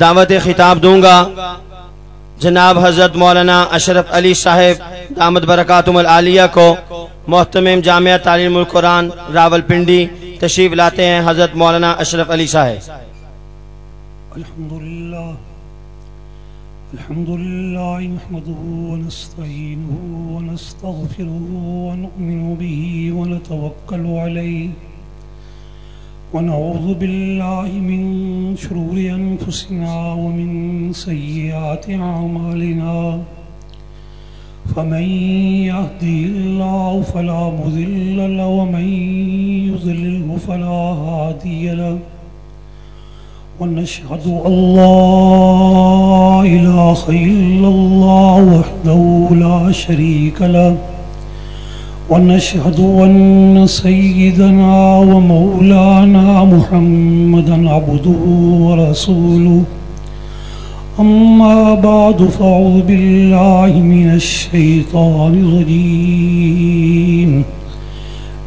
دعوت خطاب دوں گا۔ جناب حضرت مولانا اشرف علی صاحب، دامت برکاتم العالیہ کو محتمم جامعہ تعلیم القرآن راول پنڈی تشریف لاتے ہیں حضرت مولانا اشرف علی صاحب۔ الحمد لله الحمد لله نحمده ونستعينه ونستغفره ونؤمن به ونتوكل عليه ونعوذ بالله من شرور أنفسنا ومن سيئات أعمالنا. فمن يهدي الله فلا مضل له ومن يضلله فلا هادي له. ونشهد أن لا إله إلا الله وحده لا شريك له. ونشهد أن سيدنا ومولانا محمدا عبده ورسوله. أما بعد فأعوذ بالله من الشيطان الرجيم.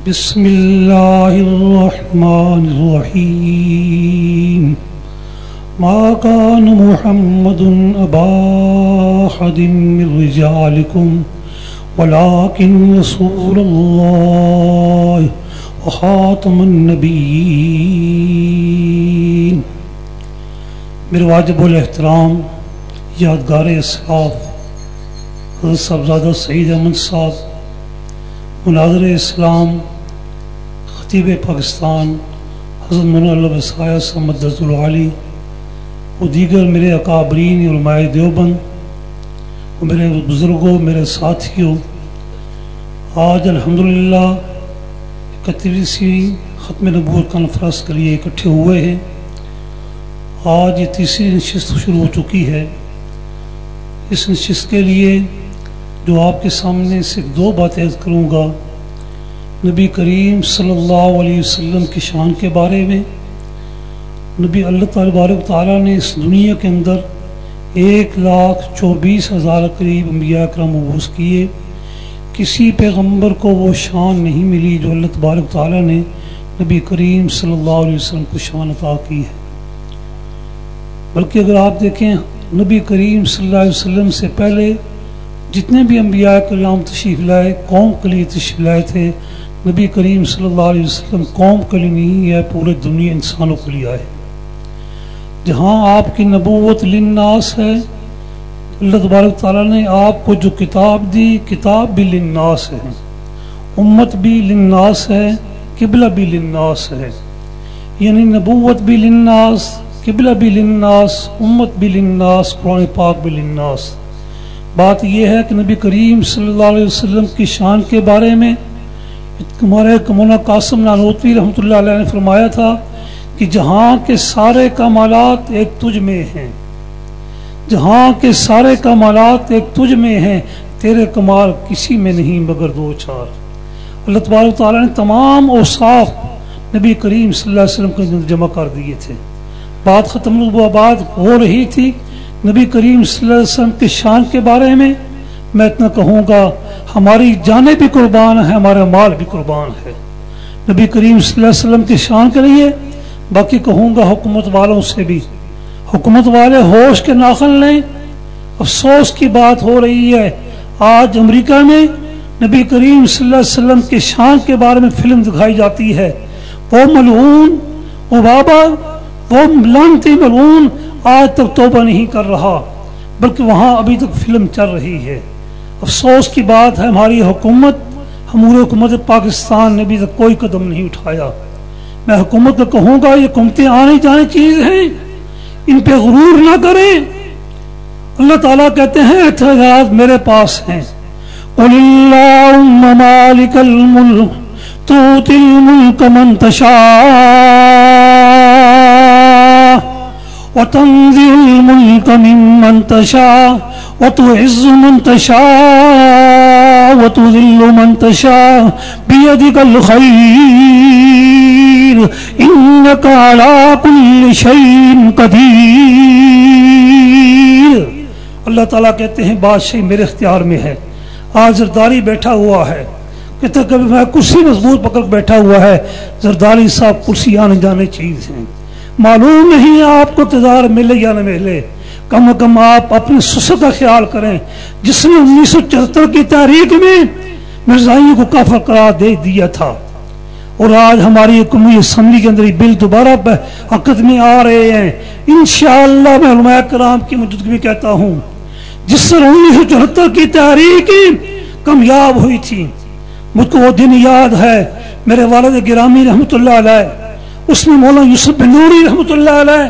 بسم الله الرحمن الرحيم. ما كان محمد أبا أحد من رجالكم ولكن رسول الله وخاتم النبيين. میرے واجب الاحترام، یادگار اسلاف حضرت صاحبزادہ سعید احمد صاحب، مناظر اسلام، خطیب پاکستان، حضرت مولانا اللہ وسایہ سمد العالی و دیگر میرے اکابرین، علماء دیوبند میرے بزرگوں، میرے ساتھیوں، آج الحمدللہ اکتیسویں ختم نبوت کانفرنس کے لیے اکٹھے ہوئے ہیں۔ آج یہ تیسری نشست شروع ہو چکی ہے۔ اس نشست کے لیے جو آپ کے سامنے صرف دو باتیں عرض کروں گا۔ نبی کریم صلی اللہ علیہ وسلم کی شان کے بارے میں۔ نبی اللہ تعالیٰ بارک تعالیٰ نے اس دنیا کے اندر ایک لاکھ چوبیس ہزار قریب انبیاء اکرم مبوس کیے۔ کسی پیغمبر کو وہ شان نہیں ملی جو اللہ تبارک تعالیٰ نے نبی کریم صلی اللہ علیہ وسلم کو شان عطا کی ہے۔ بلکہ اگر آپ دیکھیں نبی کریم صلی اللہ علیہ وسلم سے پہلے جتنے بھی انبیاء کرام تشریف لائے، قوم کے لیے تشریف لائے تھے، نبی کریم صلی اللہ علیہ وسلم قوم کے لیے نہیں ہے پورے دنیا انسانوں کے لیے آئے۔ جہاں آپ کی نبوت لناس ہے، اللہ تبارک تعالیٰ نے آپ کو جو کتاب دی، کتاب بھی لناس ہے۔ امت بھی لناس ہے، قبلہ بھی لناس ہے۔ یعنی نبوت بھی لناس قبلہ بھی لناس امت بھی لناس قرآن پاک بھی لناس بات یہ ہے کہ نبی کریم صلی اللہ علیہ وسلم کی شان کے بارے میں، ہمارے مولانا قاسم نانوتوی رحمۃ اللہ علیہ نے فرمایا تھا کہ جہاں کے سارے کمالات ایک تجھ میں ہیں، جہاں کے سارے کمالات ایک تجھ میں ہیں، تیرے کمال کسی میں نہیں مگر دو چار۔ اللہ تبارک تعالیٰ نے تمام اوصاف نبی کریم صلی اللہ علیہ وسلم کے اندر جمع کر دیے تھے۔ بات ختم بات ہو رہی تھی نبی کریم صلی اللہ علیہ وسلم کی شان کے بارے میں۔ میں اتنا کہوں گا، ہماری جانیں بھی قربان ہے ہمارا مال بھی قربان ہے۔ نبی کریم صلی اللہ علیہ وسلم کی شان کے لیے باقی کہوں گا حکومت والوں سے بھی۔ حکومت والے ہوش کے ناخن لیں۔ افسوس کی بات ہو رہی ہے۔ آج امریکہ میں نبی کریم صلی اللہ علیہ وسلم کی شان کے بارے میں فلم دکھائی جاتی ہے۔ وہ ملعون، وہ بابا، وہ لانتی ملعون آج تک توبہ نہیں کر رہا، بلکہ وہاں ابھی تک فلم چل رہی ہے۔ افسوس کی بات ہے ہماری حکومت ہماری حکومت پاکستان نے ابھی تک کوئی قدم نہیں اٹھایا۔ میں حکومت کو کہوں گا، یہ حکومتیں آنے جانے چیز ہیں۔ ان پہ غرور نہ کریں۔ اللہ تعالیٰ کہتے ہیں اعتراض میرے پاس ہیں۔ قل اللہم مالک الملک توتی الملک من تشاء وتنزع الملك ممن تشاء وتعز من تشاء وتذل من تشاء بيدك الخير إنك على كل شيء قدير۔ اللہ تعالیٰ کہتے ہیں بادشاہ میرے اختیار میں ہے۔ آج زرداری بیٹھا ہوا ہے۔ کہتے کبھی میں کرسی مضبوط پکڑ بیٹھا ہوا ہے۔ زرداری صاحب کرسی آنے جانے چیز ہیں۔ معلوم نہیں آپ کو تدار ملے یا نہ ملے۔ کم کم آپ اپنے سسر کا خیال کریں۔ جس نے انیس سو چہتر کی تاریخ میں مرزائی کو کافر قرار دے دیا تھا۔ اور آج ہماری قومی اسمبلی کے اندر یہ بل دوبارہ حقت میں آ رہے ہیں۔ انشاءاللہ میں علماء کرام کی موجودگی میں کہتا ہوں، جس سے انیس سو چوہتر کی تحریک کامیاب ہوئی تھی، مجھ کو وہ دن یاد ہے، میرے والد گرامی رحمۃ اللہ علیہ، اس میں مولانا یوسف بن نوری رحمۃ اللہ علیہ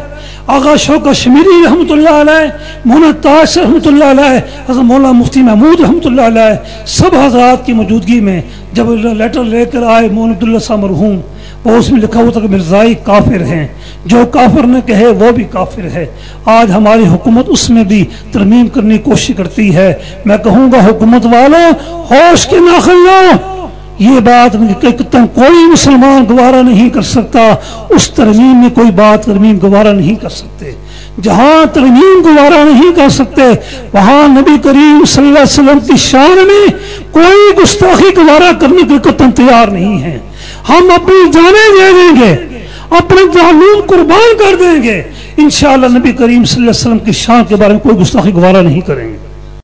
آغا شوقہ شمیری رحمۃ اللہ علیہ، مولانا تاش رحمۃ اللہ علیہ، حضرت مولانا مفتی محمود رحمۃ اللہ علیہ، سب حضرات کی موجودگی میں جب لیٹر لے کر آئے مولانا عبداللہ صاحب مرحوم، وہ اس میں لکھا ہوا تھا کہ مرزائی کافر ہیں۔ جو کافر نے کہے، وہ بھی کافر ہے۔ آج ہماری حکومت اس میں بھی ترمیم کرنے کی کوشش کرتی ہے۔ میں کہوں گا، حکومت والوں ہوش کے ناخل لو۔ یہ بات کوئی مسلمان گوارا نہیں کر سکتا، اس ترمیم میں کوئی بات ترمیم گوارا نہیں کر سکتے۔ جہاں ترمیم گوارا نہیں کر سکتے، وہاں نبی کریم صلی اللہ علیہ وسلم کی شان میں کوئی گستاخی گوارا کرنے کے قطن تیار نہیں ہے۔ ہم اپنی جانے دے دیں گے، اپنے تعلق قربان کر دیں گے۔ انشاءاللہ نبی کریم صلی اللہ علیہ وسلم کی شان کے بارے میں کوئی گستاخی گوارا نہیں کریں گے۔